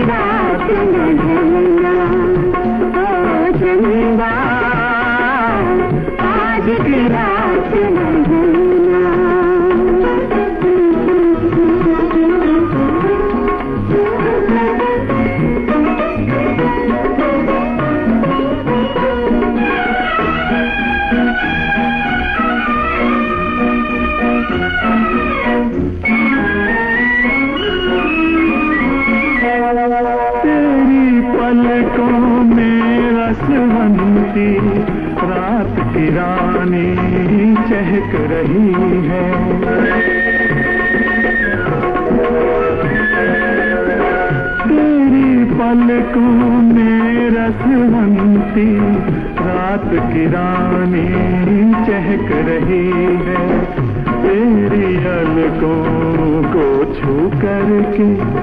रात न झलना तेरी पलकों में रसवंती बनती, रात की रानी चहक रही है। तेरी पलकों में रसवंती बनती, रात की रानी चहक रही है। तेरी हलकों को छू करके